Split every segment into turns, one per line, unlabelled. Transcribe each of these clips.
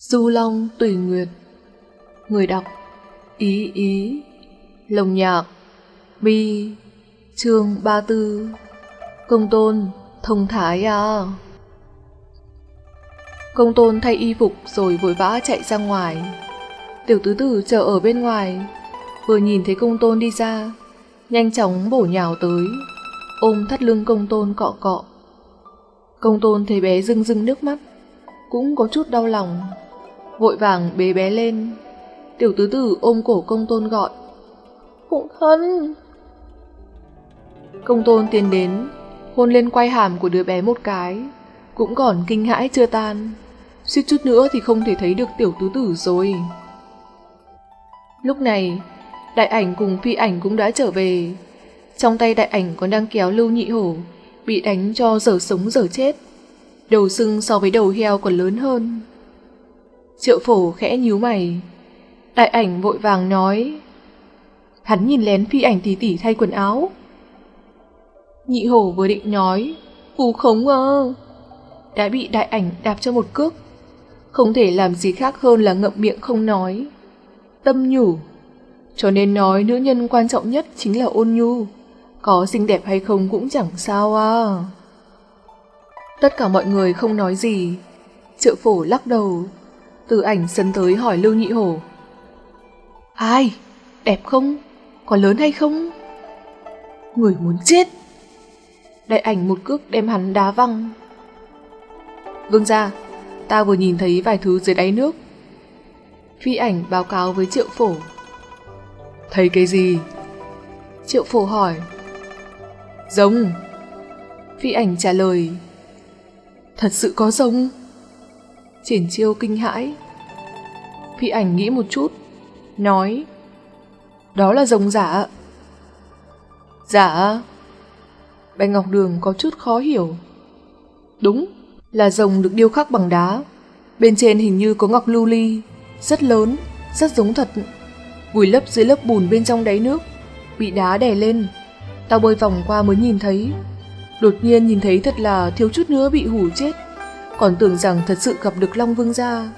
Du Long Tùy Nguyệt. Người đọc, Ý Ý. Lồng Nhạc Bi Chương 34 Công Tôn, Thông Thái à. Công Tôn thay y phục rồi vội vã chạy ra ngoài. Tiểu tứ tử chờ ở bên ngoài. Vừa nhìn thấy công tôn đi ra, Nhanh chóng bổ nhào tới, Ôm thắt lưng công tôn cọ cọ. Công tôn thấy bé rưng rưng nước mắt, Cũng có chút đau lòng. Vội vàng bế bé lên. Tiểu tứ tử ôm cổ công tôn gọi. Phụ thân. Công tôn tiến đến Hôn lên quay hàm của đứa bé một cái Cũng còn kinh hãi chưa tan. Suýt chút nữa thì không thể thấy được tiểu tứ tử rồi. Lúc này Đại ảnh cùng phi ảnh cũng đã trở về. Trong tay đại ảnh còn đang kéo lưu nhị hổ Bị đánh cho dở sống dở chết. Đầu sưng so với đầu heo còn lớn hơn Triệu phổ khẽ nhíu mày. Đại ảnh vội vàng nói, Hắn nhìn lén phi ảnh tỷ tỷ thay quần áo. Nhị hổ vừa định nói Phù khống à Đã bị đại ảnh đạp cho một cước. Không thể làm gì khác hơn là ngậm miệng không nói. Tâm nhủ, Cho nên nói nữ nhân quan trọng nhất chính là ôn nhu, Có xinh đẹp hay không cũng chẳng sao à. Tất cả mọi người không nói gì. Triệu phổ lắc đầu từ ảnh sân tới hỏi Lưu Nhị Hổ. Ai? Đẹp không? Có lớn hay không? Người muốn chết. Đại ảnh một cước đem hắn đá văng. Vương ra, ta vừa nhìn thấy vài thứ dưới đáy nước. Phi ảnh báo cáo với triệu phổ. Thấy cái gì? Triệu phổ hỏi. Rồng. Phi ảnh trả lời. Thật sự có rồng. Triển chiêu kinh hãi. Phi ảnh nghĩ một chút, nói Đó là rồng giả. Giả? Bạch Ngọc Đường có chút khó hiểu. Đúng, là rồng được điêu khắc bằng đá. Bên trên hình như có ngọc lưu ly, rất lớn, rất giống thật. Vùi lấp dưới lớp bùn bên trong đáy nước, bị đá đè lên. Tao bơi vòng qua mới nhìn thấy. Đột nhiên nhìn thấy thật là thiếu chút nữa bị hủ chết còn tưởng rằng thật sự gặp được Long Vương gia.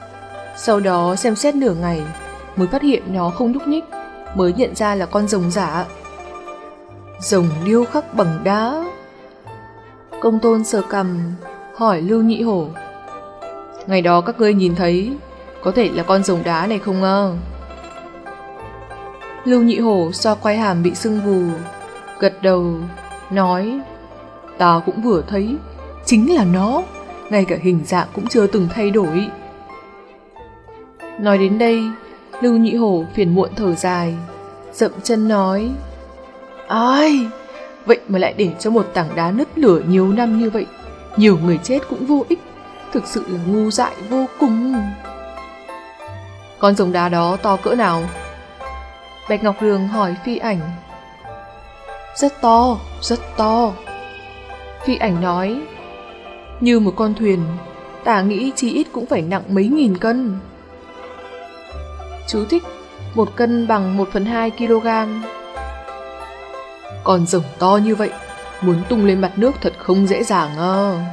Sau đó xem xét nửa ngày, mới phát hiện nó không nhúc nhích, mới nhận ra là con rồng giả. Rồng điêu khắc bằng đá. Công tôn sờ cầm, hỏi Lưu Nhị Hổ. Ngày đó các ngươi nhìn thấy, có thể là con rồng đá này không ngờ. Lưu Nhị Hổ xoa quay hàm bị sưng vù, gật đầu, nói, ta cũng vừa thấy, chính là nó ngay cả hình dạng cũng chưa từng thay đổi. Nói đến đây, Lưu Nhị Hổ phiền muộn thở dài, dậm chân nói, Ai, vậy mà lại để cho một tảng đá nứt lửa nhiều năm như vậy, nhiều người chết cũng vô ích, thực sự là ngu dại vô cùng. Con rồng đá đó to cỡ nào? Bạch Ngọc Đường hỏi phi ảnh. Rất to, rất to. Phi ảnh nói, như một con thuyền, ta nghĩ chí ít cũng phải nặng mấy nghìn cân. Chú thích, một cân bằng 1 phần 2 kg. Còn rồng to như vậy, muốn tung lên mặt nước thật không dễ dàng à.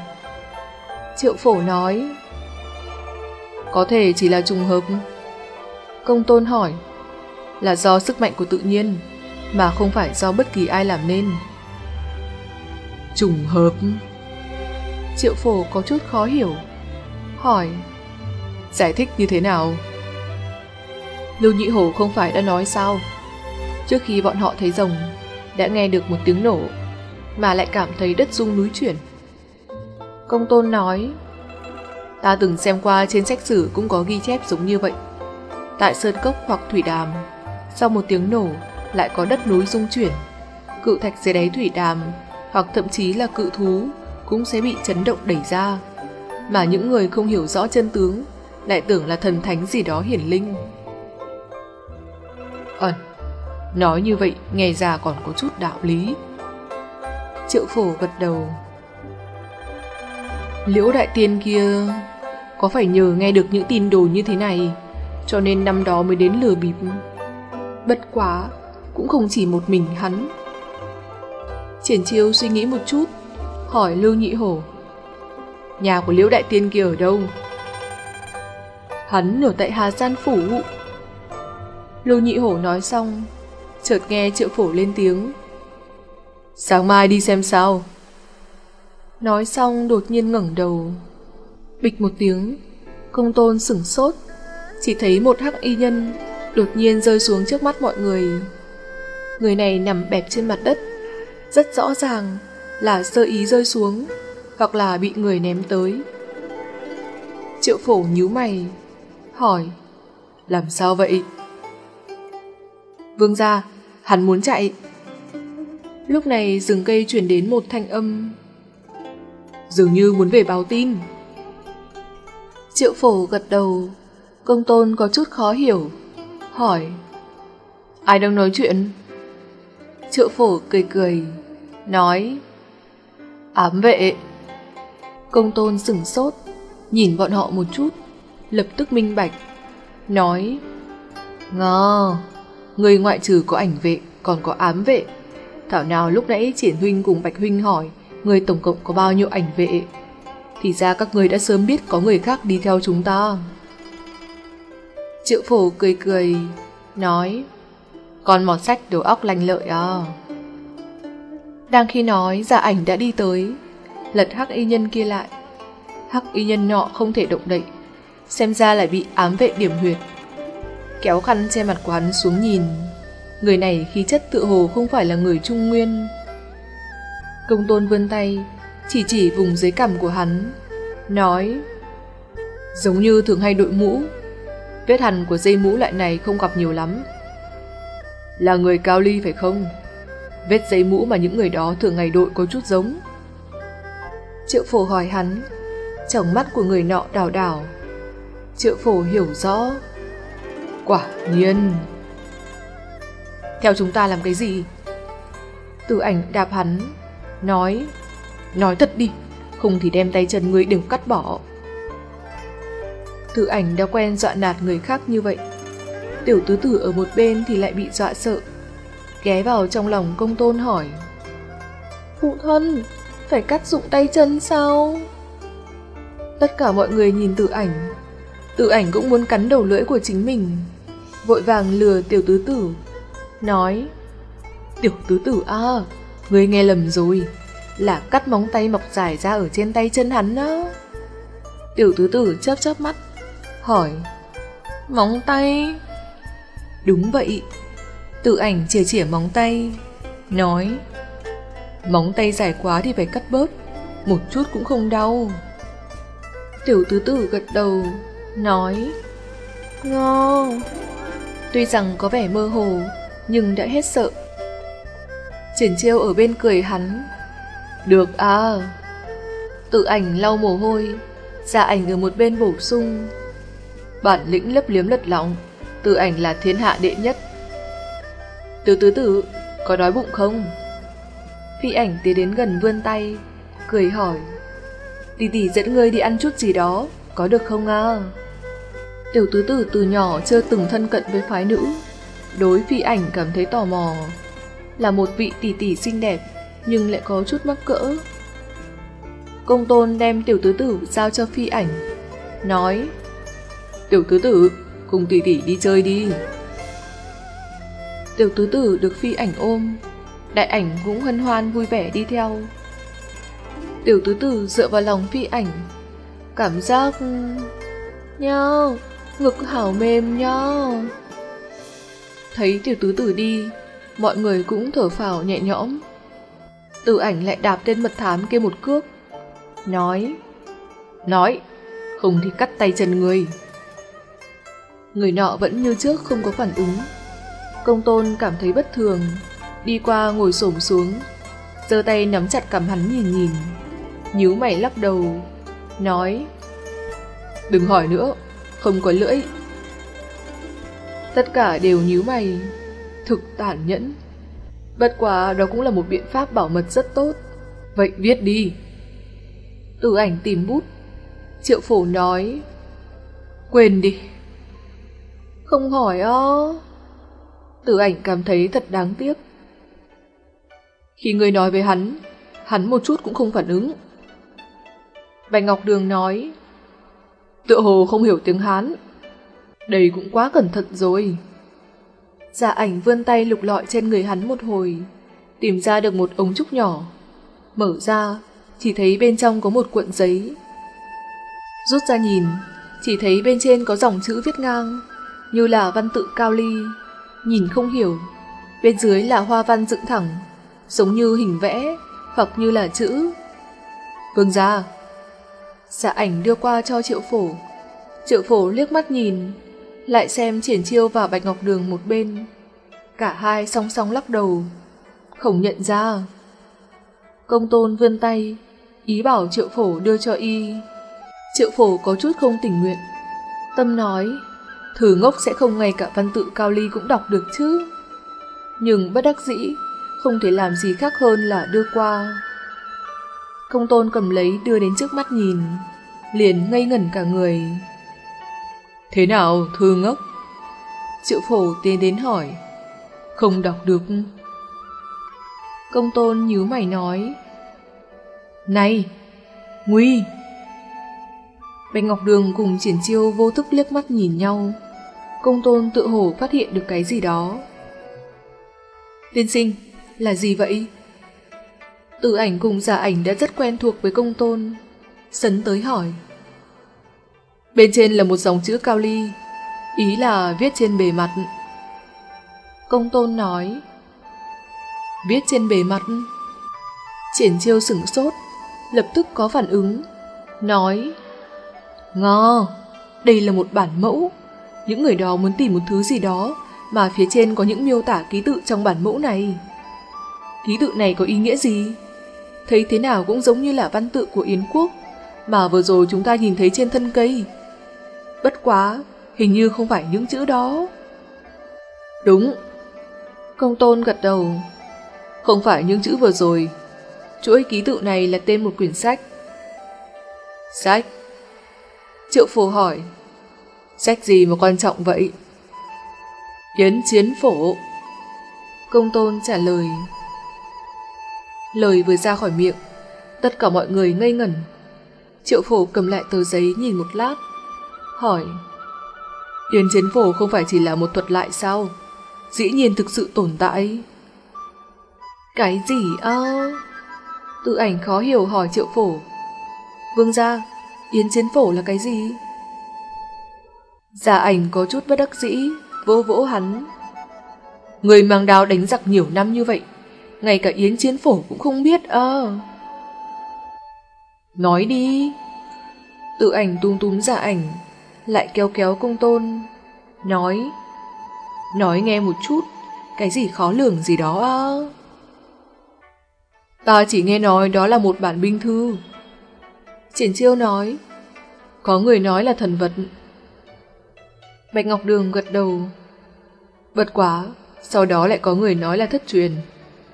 Triệu phổ nói, có thể chỉ là trùng hợp. Công tôn hỏi, là do sức mạnh của tự nhiên, mà không phải do bất kỳ ai làm nên. Trùng hợp... Triệu phổ có chút khó hiểu. Hỏi, giải thích như thế nào? Lưu Nhị Hổ không phải đã nói sao? Trước khi bọn họ thấy rồng, đã nghe được một tiếng nổ, mà lại cảm thấy đất rung núi chuyển. Công tôn nói, ta từng xem qua trên sách sử cũng có ghi chép giống như vậy. Tại Sơn Cốc hoặc Thủy Đàm, sau một tiếng nổ lại có đất núi rung chuyển. Cự thạch dưới đáy thủy đàm hoặc thậm chí là cự thú cũng sẽ bị chấn động đẩy ra. Mà những người không hiểu rõ chân tướng lại tưởng là thần thánh gì đó hiển linh. Ẩn, nói như vậy nghe ra còn có chút đạo lý. Triệu phổ gật đầu. Liễu đại tiên kia có phải nhờ nghe được những tin đồn như thế này cho nên năm đó mới đến lừa bịp. Bất quá, cũng không chỉ một mình hắn. Triển chiêu suy nghĩ một chút hỏi Lưu Nhị Hổ. Nhà của Liễu Đại Tiên kia ở đâu? Hắn ở tại Hà Gian Phủ. Lưu Nhị Hổ nói xong, chợt nghe triệu phổ lên tiếng. Sáng mai đi xem sao. Nói xong đột nhiên ngẩng đầu. Bịch một tiếng, công tôn sửng sốt, chỉ thấy một hắc y nhân đột nhiên rơi xuống trước mắt mọi người. Người này nằm bẹp trên mặt đất, rất rõ ràng là sơ ý rơi xuống, hoặc là bị người ném tới. Triệu phổ nhíu mày, hỏi, làm sao vậy? Vương gia, hắn muốn chạy. Lúc này rừng cây chuyển đến một thanh âm. Dường như muốn về báo tin. Triệu phổ gật đầu, công tôn có chút khó hiểu, hỏi. Ai đang nói chuyện? Triệu phổ cười cười, nói. Ám vệ. Công tôn sửng sốt, nhìn bọn họ một chút, lập tức minh bạch, nói. Ngờ, người ngoại trừ có ảnh vệ, còn có ám vệ. Thảo nào lúc nãy triển huynh cùng Bạch huynh hỏi, người tổng cộng có bao nhiêu ảnh vệ? Thì ra các người đã sớm biết có người khác đi theo chúng ta. Triệu phổ cười cười, nói Con mọt sách đầu óc lành lợi à. Đang khi nói, giả ảnh đã đi tới, lật hắc y nhân kia lại. Hắc y nhân nọ không thể động đậy, xem ra lại bị ám vệ điểm huyệt. Kéo khăn che mặt của hắn xuống nhìn, người này khí chất tự hồ không phải là người trung nguyên. Công tôn vươn tay, chỉ chỉ vùng dưới cằm của hắn, nói Giống như thường hay đội mũ, vết hằn của dây mũ loại này không gặp nhiều lắm. Là người cao ly phải không? Vết giấy mũ mà những người đó thường ngày đội có chút giống. Triệu phổ hỏi hắn, trong mắt của người nọ đảo đảo. Triệu phổ hiểu rõ. Quả nhiên. Theo chúng ta làm cái gì? Tử ảnh đạp hắn, nói, nói thật đi, không thì đem tay chân người đều cắt bỏ. Tử ảnh đã quen dọa nạt người khác như vậy. Tiểu tứ tử ở một bên thì lại bị dọa sợ. Ghé vào trong lòng công tôn hỏi. Phụ thân, phải cắt dụng tay chân sao? Tất cả mọi người nhìn tự ảnh. Tự ảnh cũng muốn cắn đầu lưỡi của chính mình. Vội vàng lừa tiểu tứ tử. Nói. Tiểu tứ tử à, người nghe lầm rồi. Là cắt móng tay mọc dài ra ở trên tay chân hắn đó Tiểu tứ tử chớp chớp mắt. Hỏi. Móng tay... Đúng vậy. Tự ảnh chìa chìa móng tay. Nói. Móng tay dài quá thì phải cắt bớt. Một chút cũng không đau. Tiểu tứ tử gật đầu, nói Ngon Tuy rằng có vẻ mơ hồ, nhưng đã hết sợ. Triển chiêu ở bên cười hắn. Được à. Tự ảnh lau mồ hôi, dạ ảnh ở một bên bổ sung. Bản lĩnh lấp liếm lật lọng, tự ảnh là thiên hạ đệ nhất. Tiểu tứ tử, có đói bụng không? Phi ảnh tiến đến gần vươn tay, cười hỏi. Tỷ tỷ dẫn ngươi đi ăn chút gì đó, có được không à? Tiểu tứ tử từ nhỏ chưa từng thân cận với phái nữ, đối phi ảnh cảm thấy tò mò. Là một vị tỷ tỷ xinh đẹp, nhưng lại có chút mắc cỡ. Công tôn đem tiểu tứ tử giao cho phi ảnh, nói Tiểu tứ tử, cùng tỷ tỷ đi chơi đi. Tiểu tứ tử được phi ảnh ôm, đại ảnh cũng hân hoan vui vẻ đi theo. Tiểu tứ tử dựa vào lòng phi ảnh, cảm giác... Nhau, ngực hảo mềm nhau. Thấy tiểu tứ tử đi, mọi người cũng thở phào nhẹ nhõm. Tử ảnh lại đạp lên mật thám kia một cước. Nói, nói, không thì cắt tay chân người. Người nọ vẫn như trước không có phản ứng. Công tôn cảm thấy bất thường, đi qua ngồi xổm xuống, giơ tay nắm chặt cầm hắn nhìn nhìn nhíu mày lắc đầu, nói Đừng hỏi nữa, không có lưỡi. Tất cả đều nhíu mày, thực tàn nhẫn. Bất quá đó cũng là một biện pháp bảo mật rất tốt. Vậy viết đi. Tử ảnh tìm bút. Triệu phổ nói Quên đi. Không hỏi ó. Tử ảnh cảm thấy thật đáng tiếc. Khi người nói với hắn, hắn một chút cũng không phản ứng. Bạch Ngọc Đường nói Tựa hồ không hiểu tiếng Hán Đây cũng quá cẩn thận rồi. giả ảnh vươn tay lục lọi trên người hắn một hồi, tìm ra được một ống trúc nhỏ. Mở ra, chỉ thấy bên trong có một cuộn giấy. Rút ra nhìn, chỉ thấy bên trên có dòng chữ viết ngang, như là văn tự cao ly, nhìn không hiểu. Bên dưới là hoa văn dựng thẳng, giống như hình vẽ, hoặc như là chữ. Vương gia Dạ ảnh đưa qua cho triệu phổ. Triệu phổ liếc mắt nhìn, lại xem triển chiêu và bạch ngọc đường một bên. Cả hai song song lắc đầu, không nhận ra. Công tôn vươn tay, ý bảo triệu phổ đưa cho y. Triệu phổ có chút không tình nguyện. Tâm nói, thử ngốc sẽ không ngay cả văn tự cao ly cũng đọc được chứ. Nhưng bất đắc dĩ, không thể làm gì khác hơn là đưa qua. Công tôn cầm lấy đưa đến trước mắt nhìn, liền ngây ngẩn cả người. Thế nào, thư ngốc? Triệu phổ tiến đến hỏi. Không đọc được. Công tôn nhíu mày nói. Này, Nguy! Bạch Ngọc Đường cùng triển chiêu vô thức liếc mắt nhìn nhau. Công tôn tự hổ phát hiện được cái gì đó. Tiên sinh, là gì vậy? Tử ảnh cùng giả ảnh đã rất quen thuộc với công tôn. Sấn tới hỏi. Bên trên là một dòng chữ cao ly, ý là viết trên bề mặt. Công tôn nói. Viết trên bề mặt. Triển chiêu sửng sốt, lập tức có phản ứng, nói Ngò, đây là một bản mẫu. Những người đó muốn tìm một thứ gì đó mà phía trên có những miêu tả ký tự trong bản mẫu này. Ký tự này có ý nghĩa gì? Thấy thế nào cũng giống như là văn tự của Yến Quốc mà vừa rồi chúng ta nhìn thấy trên thân cây. Bất quá, hình như không phải những chữ đó. Đúng. Công tôn gật đầu. Không phải những chữ vừa rồi. Chuỗi ký tự này là tên một quyển sách. Sách? Triệu phù hỏi. Sách gì mà quan trọng vậy? Yến chiến phổ. Công tôn trả lời. Lời vừa ra khỏi miệng, tất cả mọi người ngây ngẩn. Triệu phổ cầm lại tờ giấy nhìn một lát, hỏi. Yến chiến phổ không phải chỉ là một thuật lại sao? Dĩ nhiên thực sự tồn tại. Cái gì ơ? Tự ảnh khó hiểu hỏi triệu phổ. Vương gia, Yến chiến phổ là cái gì? Gia ảnh có chút bất đắc dĩ, vô vỗ hắn. Người mang đao đánh giặc nhiều năm như vậy, ngay cả Yến chiến phổ cũng không biết ơ. Nói đi. Tự ảnh tung túm giả ảnh, lại kéo kéo công tôn. Nói. Nói nghe một chút, cái gì khó lường gì đó ơ. Ta chỉ nghe nói đó là một bản binh thư. Triển chiêu nói. Có người nói là thần vật. Bạch Ngọc Đường gật đầu. Vật quá, sau đó lại có người nói là thất truyền.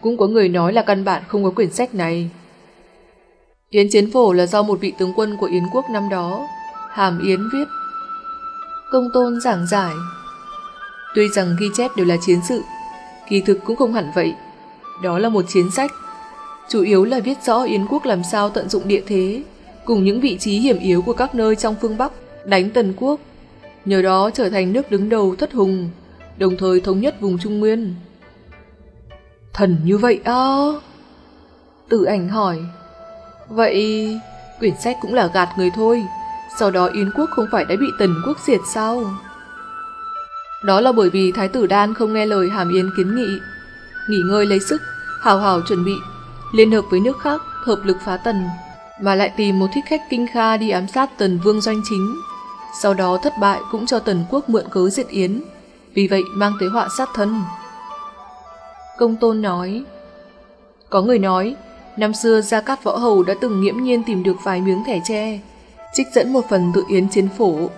Cũng có người nói là căn bản không có quyển sách này. Yến Chiến Phổ là do một vị tướng quân của Yến quốc năm đó, Hàm Yến viết. Công tôn giảng giải. Tuy rằng ghi chép đều là chiến sự, kỳ thực cũng không hẳn vậy. Đó là một chiến sách, chủ yếu là viết rõ Yến quốc làm sao tận dụng địa thế, cùng những vị trí hiểm yếu của các nơi trong phương Bắc, đánh Tần quốc. Nhờ đó trở thành nước đứng đầu thất hùng, đồng thời thống nhất vùng Trung Nguyên. Thần như vậy à? Tử ảnh hỏi. Vậy, quyển sách cũng là gạt người thôi, sau đó Yến quốc không phải đã bị Tần quốc diệt sao? Đó là bởi vì Thái tử Đan không nghe lời Hàm Yến kiến nghị. Nghỉ ngơi lấy sức, hào hào chuẩn bị, liên hợp với nước khác, hợp lực phá Tần, mà lại tìm một thích khách kinh kha đi ám sát Tần Vương doanh chính. Sau đó thất bại cũng cho Tần quốc mượn cớ diệt Yến, vì vậy mang tới họa sát thân. Công tôn nói, có người nói, năm xưa Gia Cát Võ Hầu đã từng nghiễm nhiên tìm được vài miếng thẻ tre, trích dẫn một phần tự Yến chiến phổ.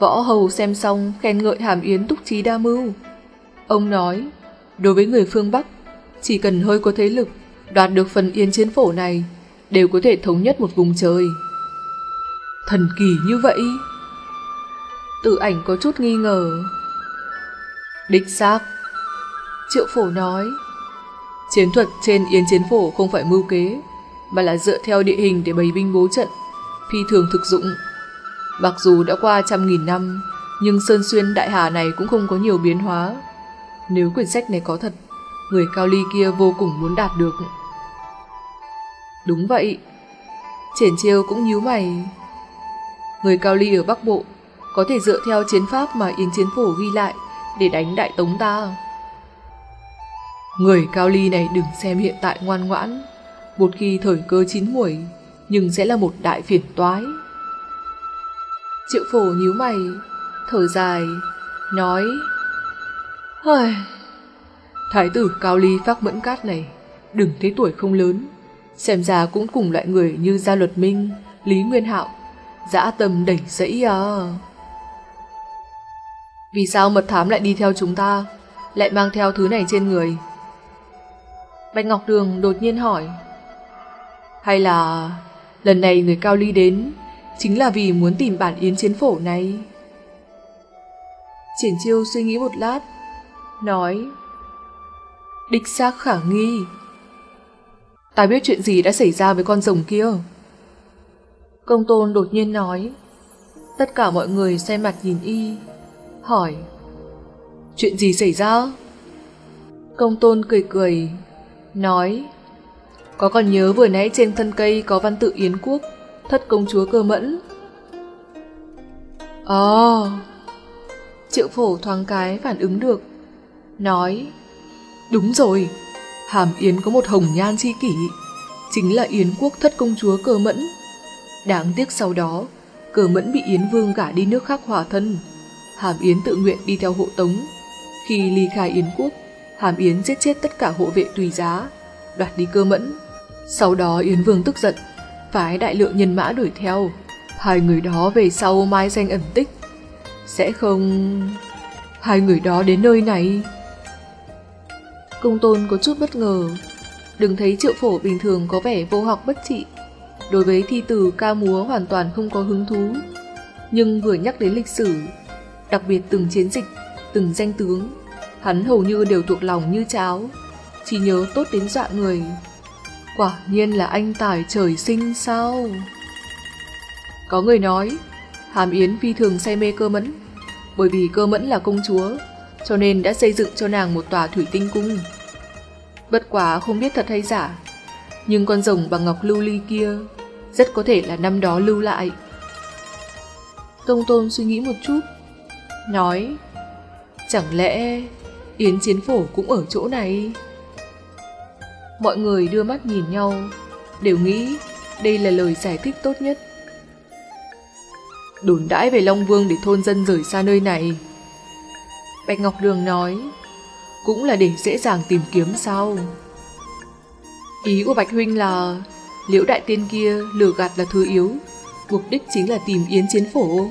Võ Hầu xem xong khen ngợi hàm Yến túc trí đa mưu. Ông nói, đối với người phương Bắc, chỉ cần hơi có thế lực, đoạt được phần Yến chiến phổ này, đều có thể thống nhất một vùng trời. Thần kỳ như vậy! Tử ảnh có chút nghi ngờ. Đích xác. Triệu phổ nói, chiến thuật trên Yến chiến phổ không phải mưu kế, mà là dựa theo địa hình để bày binh bố trận, phi thường thực dụng. Mặc dù đã qua trăm nghìn năm, Nhưng Sơn Xuyên Đại Hà này cũng không có nhiều biến hóa. Nếu quyển sách này có thật, người cao ly kia vô cùng muốn đạt được. Đúng vậy. Triển chiêu cũng nhíu mày. Người cao ly ở Bắc Bộ có thể dựa theo chiến pháp mà Yến Chiến Phổ ghi lại để đánh đại tống ta. Người cao ly này đừng xem hiện tại ngoan ngoãn, một khi thời cơ chín muồi, nhưng sẽ là một đại phiền toái. Triệu phổ nhíu mày, thở dài, nói Hời, thái tử cao ly phác mẫn cát này, đừng thấy tuổi không lớn, xem ra cũng cùng loại người như Gia Luật Minh, Lý Nguyên Hạo, dã tâm đẩy dẫy à. Vì sao mật thám lại đi theo chúng ta, lại mang theo thứ này trên người? Bạch Ngọc Đường đột nhiên hỏi. Hay là lần này người cao ly đến chính là vì muốn tìm bản yến chiến phổ này? Triển chiêu suy nghĩ một lát, nói Đích xác khả nghi. Ta biết chuyện gì đã xảy ra với con rồng kia. Công tôn đột nhiên nói Tất cả mọi người xoay mặt nhìn y Hỏi Chuyện gì xảy ra? Công tôn cười cười, Nói, Có còn nhớ vừa nãy trên thân cây có văn tự Yến Quốc, Thất công chúa cơ mẫn Ồ oh. Triệu phổ thoáng cái phản ứng được, Nói, Đúng rồi, Hàm Yến có một hồng nhan chi kỷ, Chính là Yến Quốc thất công chúa cơ mẫn Đáng tiếc sau đó Cờ mẫn bị Yến Vương gả đi nước khác hòa thân Hàm Yến tự nguyện đi theo hộ tống. Khi ly khai Yến Quốc Hàm Yến giết chết tất cả hộ vệ tùy giá Đoạt đi cơ mẫn. Sau đó Yến Vương tức giận Phái đại lượng nhân mã đuổi theo. Hai người đó về sau mai danh ẩn tích. Sẽ không... Hai người đó đến nơi này. Công tôn có chút bất ngờ. Đừng thấy triệu phổ bình thường có vẻ vô học bất trị. Đối với thi từ ca múa hoàn toàn không có hứng thú. Nhưng vừa nhắc đến lịch sử, đặc biệt từng chiến dịch, từng danh tướng, hắn hầu như đều thuộc lòng như cháo, chỉ nhớ tốt đến dọa người. Quả nhiên là anh tài trời sinh sao? Có người nói, Hàm Yến phi thường say mê cơ mẫn, bởi vì cơ mẫn là công chúa, cho nên đã xây dựng cho nàng một tòa thủy tinh cung. Bất quá không biết thật hay giả, nhưng con rồng bằng ngọc lưu ly kia rất có thể là năm đó lưu lại. Công tôn suy nghĩ một chút, nói, chẳng lẽ Yến Chiến Phổ cũng ở chỗ này? Mọi người đưa mắt nhìn nhau, đều nghĩ đây là lời giải thích tốt nhất. Đồn đãi về Long Vương để thôn dân rời xa nơi này. Bạch Ngọc Đường nói, cũng là để dễ dàng tìm kiếm sao? Ý của Bạch Huynh là liễu đại tiên kia lừa gạt là thứ yếu, mục đích chính là tìm Yến Chiến Phổ.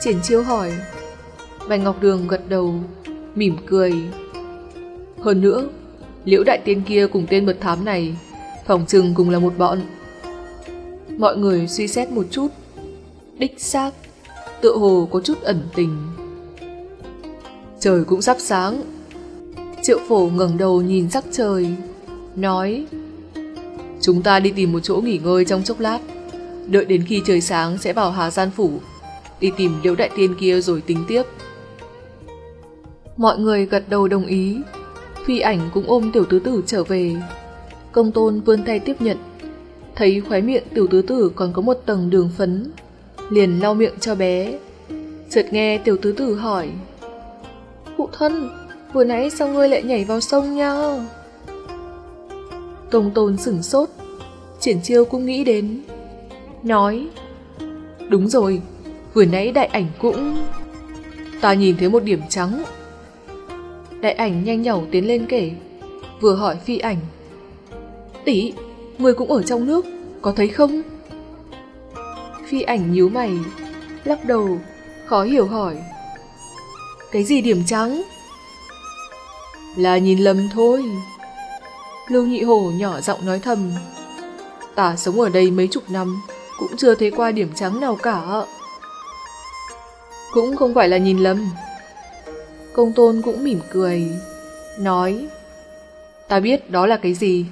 Triển chiêu hỏi, Bạch Ngọc Đường gật đầu, mỉm cười. Hơn nữa, liễu đại tiên kia cùng tên mật thám này, phòng trừng cùng là một bọn. Mọi người suy xét một chút, đích xác, tựa hồ có chút ẩn tình. Trời cũng sắp sáng. Triệu phổ ngẩng đầu nhìn sắc trời, nói Chúng ta đi tìm một chỗ nghỉ ngơi trong chốc lát. Đợi đến khi trời sáng sẽ vào Hà Gian Phủ. Đi tìm liễu đại tiên kia rồi tính tiếp. Mọi người gật đầu đồng ý. Phi ảnh cũng ôm tiểu tứ tử trở về. Công tôn vươn tay tiếp nhận. Thấy khóe miệng tiểu tứ tử còn có một tầng đường phấn. Liền lau miệng cho bé. Chợt nghe tiểu tứ tử hỏi. Phụ thân, vừa nãy sao ngươi lại nhảy vào sông nha? Công tôn sửng sốt, triển chiêu cũng nghĩ đến. Nói, đúng rồi, vừa nãy đại ảnh cũng... Ta nhìn thấy một điểm trắng. Đại ảnh nhanh nhẩu tiến lên kể, vừa hỏi phi ảnh. Tỷ, người cũng ở trong nước, có thấy không? Phi ảnh nhíu mày, lắc đầu, khó hiểu hỏi. Cái gì điểm trắng? Là nhìn lầm thôi. Lưu Nhị Hổ nhỏ giọng nói thầm. Ta sống ở đây mấy chục năm, cũng chưa thấy qua điểm trắng nào cả. Cũng không phải là nhìn lầm. Công tôn cũng mỉm cười, nói. Ta biết đó là cái gì.